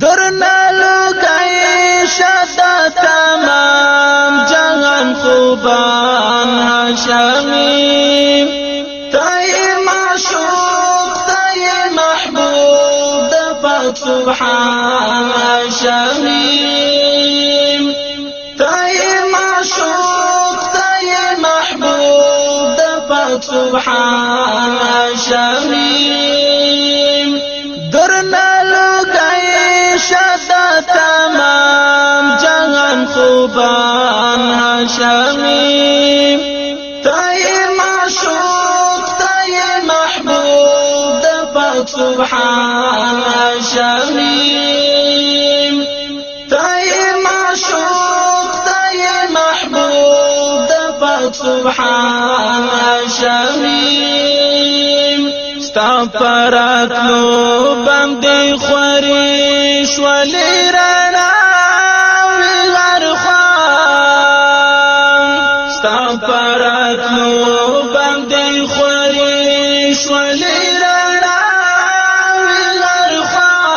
درنا لګای شاته تمام جهان خوبان هاشمیم تای معشوق تای محبوب د پاک سبحان هاشمیم تای معشوق تای محبوب د پاک سبحان هاشمیم شمیم تای معشوق تای محبوب دفق سبحان شمیم تای معشوق تای محبوب دفق سبحان شميم استغفرت پراتلو بندی خوری شوالی را پراتلو باندې خوري شولې رڼا ور خوا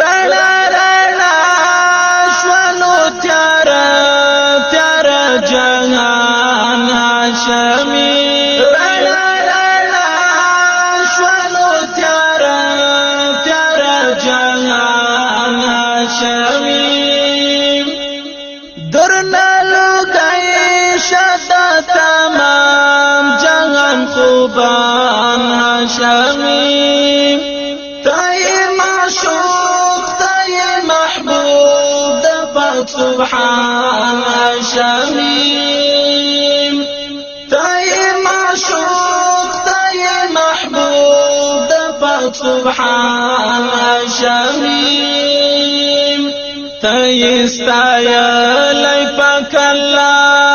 رڼا رڼا شولو تیار تیار جهان هاشمي رڼا رڼا شولو تیار تیار جهان هاشمي قربان هاشمي طيب تاي معشوق تاي طيب محبوب دفت سبحان هاشمي طيب تاي معشوق تاي محبوب دفت سبحان هاشمي تاي استايا لي فكلا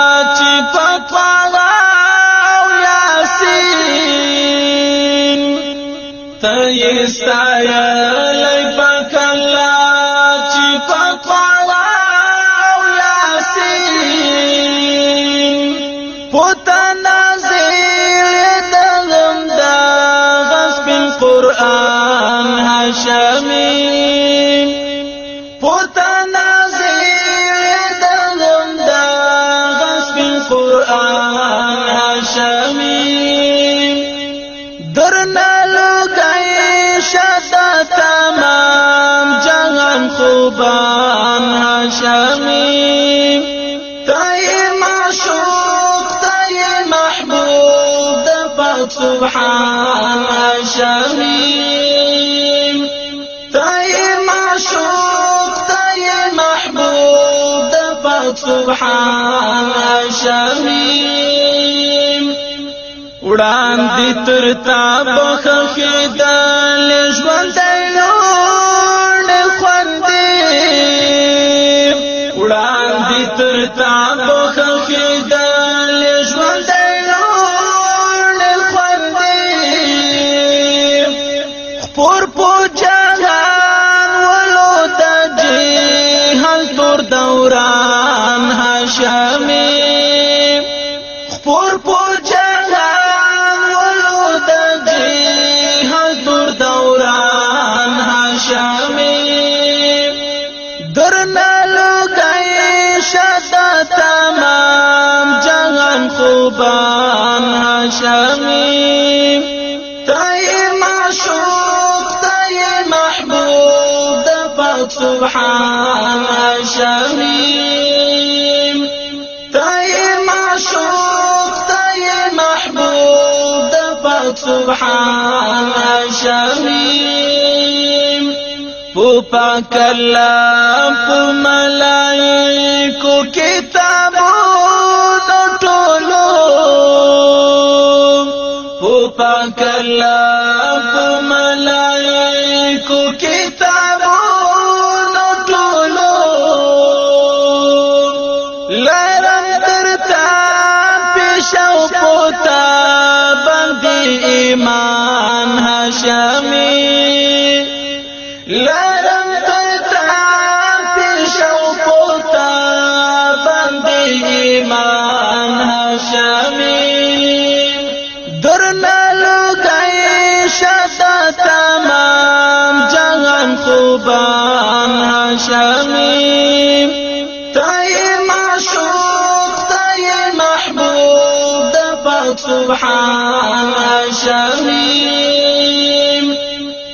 استایلی پکلا چی پقارا او یاسین پتا نازل دغم دا غسب قرآن هشمی شمیم تای معشوق تای محبوب د پاک سبحان شمیم تای معشوق تای محبوب د پاک سبحان شمیم وړاندې تر تا بخښیدل توران هاشمي خپور په جهان ولود دي حضور دوران هاشمي درنا لګي شد تمام جهان خوبان هاشمي شمیم تای معشوق تای محبوب دفت سبحان شمیم پو پاک اللہ پو ملائکو کتابو نٹولو پو پاک اللہ طيب طيب سبحان شمیم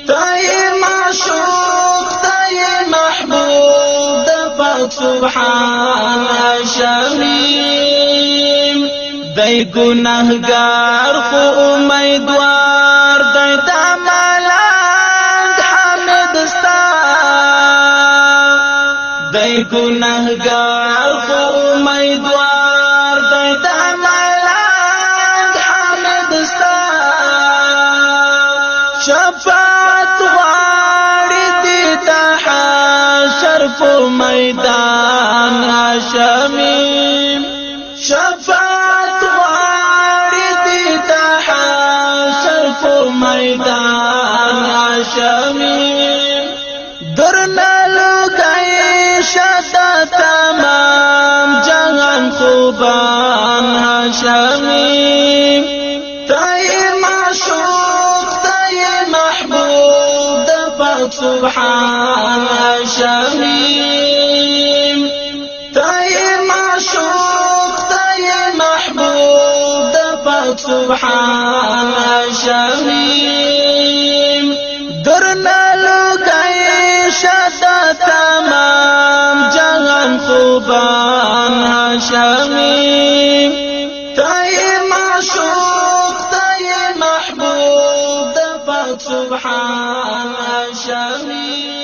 تای معشوق تای محبوب دفت سبحان شمیم دی گناهگار خو امیدوار دی دمالند حمد ستا دی گناهگار خو امیدوار په میدان هاشمي شفاعت غواړي دې ته حاصل په میدان هاشمي پاک سبحان شمیم تای معشوق تای محبوب دا پاک سبحان شمیم درنا لگئی شتا تمام جهان خوبان شمیم سبحان شميل